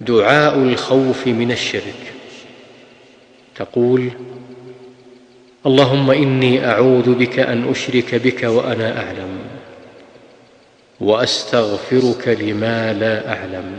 دعاء الخوف من الشرك. تقول اللهم إني أعوذ بك أن أشرك بك وأنا أعلم وأستغفرك لما لا أعلم.